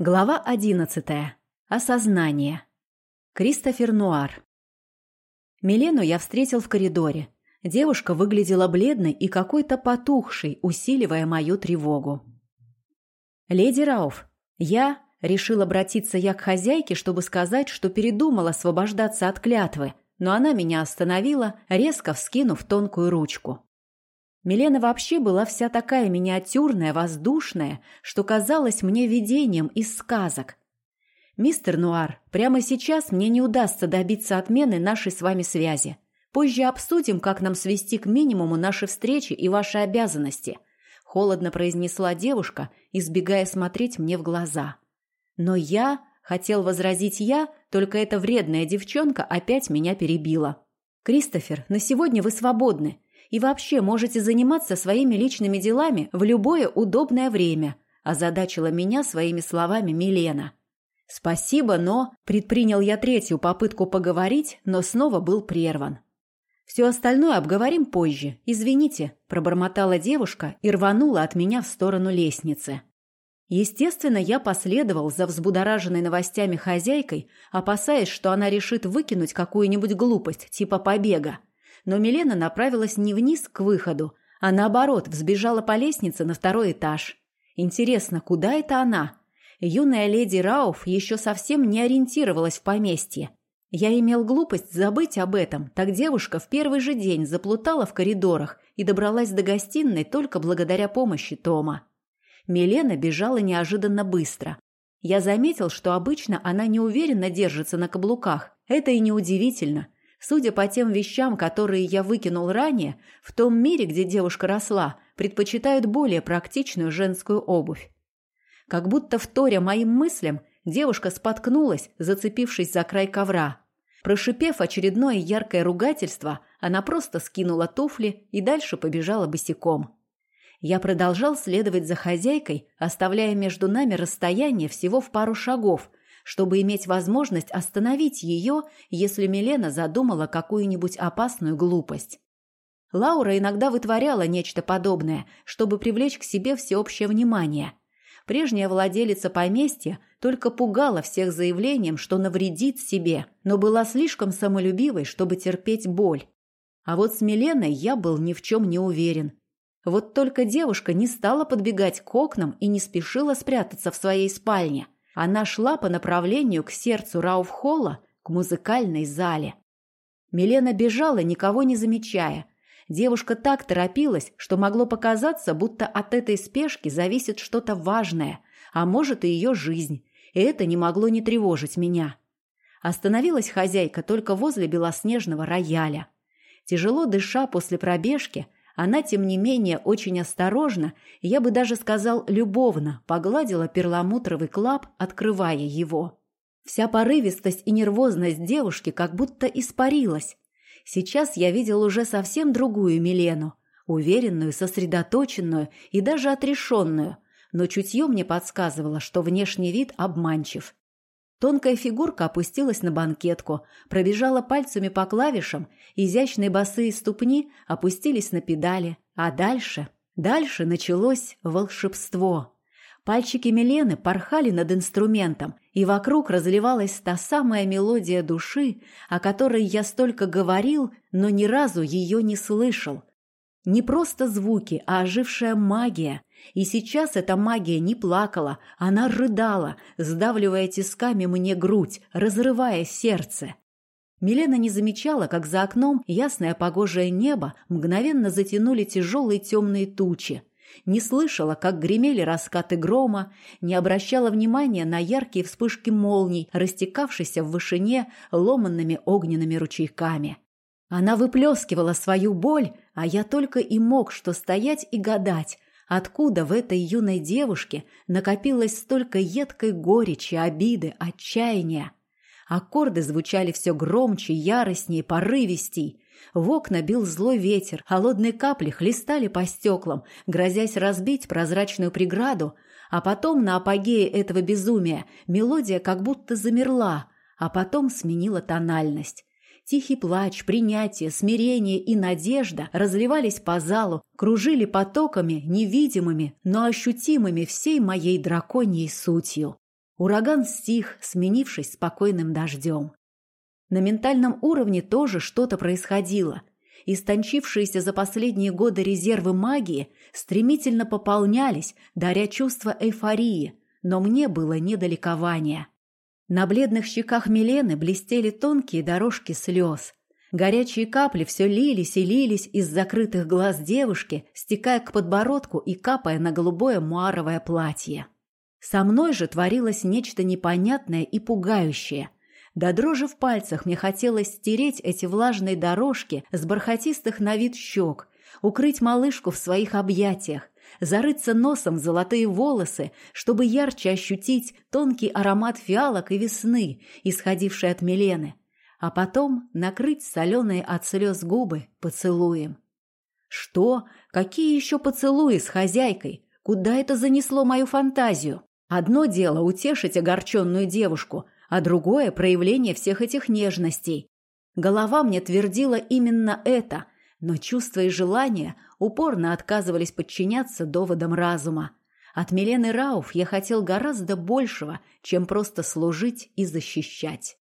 Глава одиннадцатая. Осознание. Кристофер Нуар. Милену я встретил в коридоре. Девушка выглядела бледной и какой-то потухшей, усиливая мою тревогу. «Леди Рауф, я...» — решил обратиться я к хозяйке, чтобы сказать, что передумала освобождаться от клятвы, но она меня остановила, резко вскинув тонкую ручку. Милена вообще была вся такая миниатюрная, воздушная, что казалась мне видением из сказок. «Мистер Нуар, прямо сейчас мне не удастся добиться отмены нашей с вами связи. Позже обсудим, как нам свести к минимуму наши встречи и ваши обязанности», — холодно произнесла девушка, избегая смотреть мне в глаза. «Но я...» — хотел возразить я, только эта вредная девчонка опять меня перебила. «Кристофер, на сегодня вы свободны и вообще можете заниматься своими личными делами в любое удобное время», озадачила меня своими словами Милена. «Спасибо, но...» Предпринял я третью попытку поговорить, но снова был прерван. «Все остальное обговорим позже. Извините», – пробормотала девушка и рванула от меня в сторону лестницы. Естественно, я последовал за взбудораженной новостями хозяйкой, опасаясь, что она решит выкинуть какую-нибудь глупость, типа побега но Милена направилась не вниз к выходу, а наоборот взбежала по лестнице на второй этаж. Интересно, куда это она? Юная леди Рауф еще совсем не ориентировалась в поместье. Я имел глупость забыть об этом, так девушка в первый же день заплутала в коридорах и добралась до гостиной только благодаря помощи Тома. Милена бежала неожиданно быстро. Я заметил, что обычно она неуверенно держится на каблуках. Это и неудивительно – Судя по тем вещам, которые я выкинул ранее, в том мире, где девушка росла, предпочитают более практичную женскую обувь. Как будто вторя моим мыслям, девушка споткнулась, зацепившись за край ковра. Прошипев очередное яркое ругательство, она просто скинула туфли и дальше побежала босиком. Я продолжал следовать за хозяйкой, оставляя между нами расстояние всего в пару шагов, чтобы иметь возможность остановить ее, если Милена задумала какую-нибудь опасную глупость. Лаура иногда вытворяла нечто подобное, чтобы привлечь к себе всеобщее внимание. Прежняя владелица поместья только пугала всех заявлением, что навредит себе, но была слишком самолюбивой, чтобы терпеть боль. А вот с Миленой я был ни в чем не уверен. Вот только девушка не стала подбегать к окнам и не спешила спрятаться в своей спальне – она шла по направлению к сердцу Рауфхолла, к музыкальной зале. Милена бежала, никого не замечая. Девушка так торопилась, что могло показаться, будто от этой спешки зависит что-то важное, а может и ее жизнь, и это не могло не тревожить меня. Остановилась хозяйка только возле белоснежного рояля. Тяжело дыша после пробежки, она, тем не менее, очень осторожно, я бы даже сказал любовно, погладила перламутровый клап, открывая его. Вся порывистость и нервозность девушки как будто испарилась. Сейчас я видел уже совсем другую Милену, уверенную, сосредоточенную и даже отрешенную, но чутье мне подсказывало, что внешний вид обманчив. Тонкая фигурка опустилась на банкетку, пробежала пальцами по клавишам, изящные босые ступни опустились на педали, а дальше... Дальше началось волшебство. Пальчики Милены порхали над инструментом, и вокруг разливалась та самая мелодия души, о которой я столько говорил, но ни разу ее не слышал. Не просто звуки, а ожившая магия, и сейчас эта магия не плакала, она рыдала, сдавливая тисками мне грудь, разрывая сердце. Милена не замечала, как за окном ясное погожее небо мгновенно затянули тяжелые темные тучи. Не слышала, как гремели раскаты грома, не обращала внимания на яркие вспышки молний, растекавшиеся в вышине ломанными огненными ручейками. Она выплескивала свою боль, а я только и мог что стоять и гадать, Откуда в этой юной девушке накопилось столько едкой горечи, обиды, отчаяния? Аккорды звучали все громче, яростнее, порывистей. В окна бил злой ветер, холодные капли хлестали по стеклам, грозясь разбить прозрачную преграду, а потом на апогее этого безумия мелодия как будто замерла, а потом сменила тональность. Тихий плач, принятие, смирение и надежда разливались по залу, кружили потоками, невидимыми, но ощутимыми всей моей драконьей сутью. Ураган стих, сменившись спокойным дождем. На ментальном уровне тоже что-то происходило. Истончившиеся за последние годы резервы магии стремительно пополнялись, даря чувство эйфории, но мне было не до ликования. На бледных щеках Милены блестели тонкие дорожки слез. Горячие капли все лились и лились из закрытых глаз девушки, стекая к подбородку и капая на голубое муаровое платье. Со мной же творилось нечто непонятное и пугающее. До дрожи в пальцах мне хотелось стереть эти влажные дорожки с бархатистых на вид щек, укрыть малышку в своих объятиях, зарыться носом в золотые волосы, чтобы ярче ощутить тонкий аромат фиалок и весны, исходивший от Милены, а потом накрыть соленые от слез губы поцелуем. Что? Какие еще поцелуи с хозяйкой? Куда это занесло мою фантазию? Одно дело утешить огорченную девушку, а другое – проявление всех этих нежностей. Голова мне твердила именно это, но чувства и желания упорно отказывались подчиняться доводам разума. От Милены Рауф я хотел гораздо большего, чем просто служить и защищать.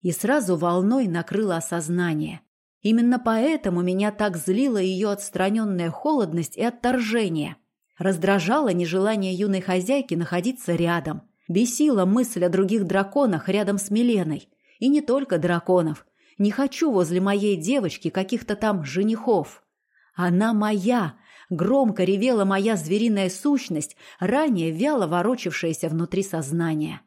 И сразу волной накрыло осознание. Именно поэтому меня так злила ее отстраненная холодность и отторжение – Раздражало нежелание юной хозяйки находиться рядом. Бесила мысль о других драконах рядом с Миленой. И не только драконов. Не хочу возле моей девочки каких-то там женихов. Она моя. Громко ревела моя звериная сущность, ранее вяло ворочавшаяся внутри сознания.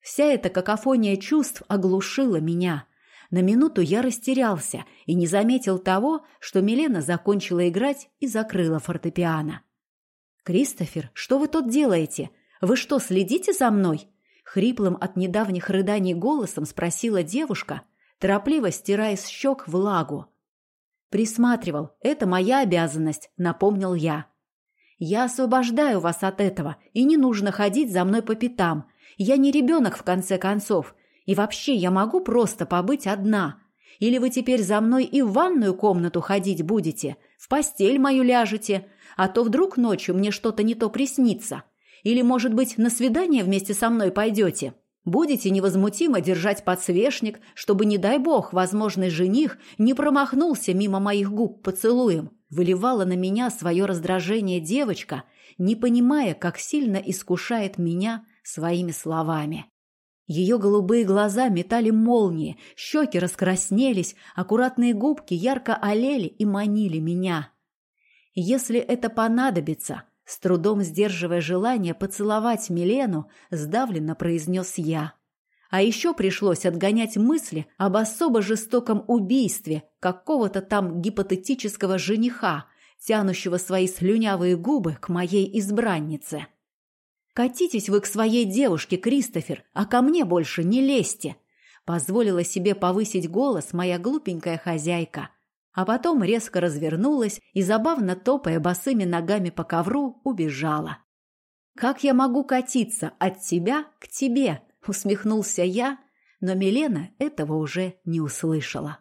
Вся эта какофония чувств оглушила меня. На минуту я растерялся и не заметил того, что Милена закончила играть и закрыла фортепиано. «Кристофер, что вы тут делаете? Вы что, следите за мной?» Хриплым от недавних рыданий голосом спросила девушка, торопливо стирая с щек влагу. «Присматривал. Это моя обязанность», — напомнил я. «Я освобождаю вас от этого, и не нужно ходить за мной по пятам. Я не ребенок, в конце концов. И вообще я могу просто побыть одна. Или вы теперь за мной и в ванную комнату ходить будете, в постель мою ляжете, а то вдруг ночью мне что-то не то приснится. Или, может быть, на свидание вместе со мной пойдете? Будете невозмутимо держать подсвечник, чтобы, не дай бог, возможный жених не промахнулся мимо моих губ поцелуем. Выливала на меня свое раздражение девочка, не понимая, как сильно искушает меня своими словами. Ее голубые глаза метали молнии, щеки раскраснелись, аккуратные губки ярко олели и манили меня. Если это понадобится, с трудом сдерживая желание поцеловать Милену, сдавленно произнес я. А еще пришлось отгонять мысли об особо жестоком убийстве какого-то там гипотетического жениха, тянущего свои слюнявые губы к моей избраннице. «Катитесь вы к своей девушке, Кристофер, а ко мне больше не лезьте!» Позволила себе повысить голос моя глупенькая хозяйка – а потом резко развернулась и, забавно топая босыми ногами по ковру, убежала. «Как я могу катиться от тебя к тебе?» – усмехнулся я, но Милена этого уже не услышала.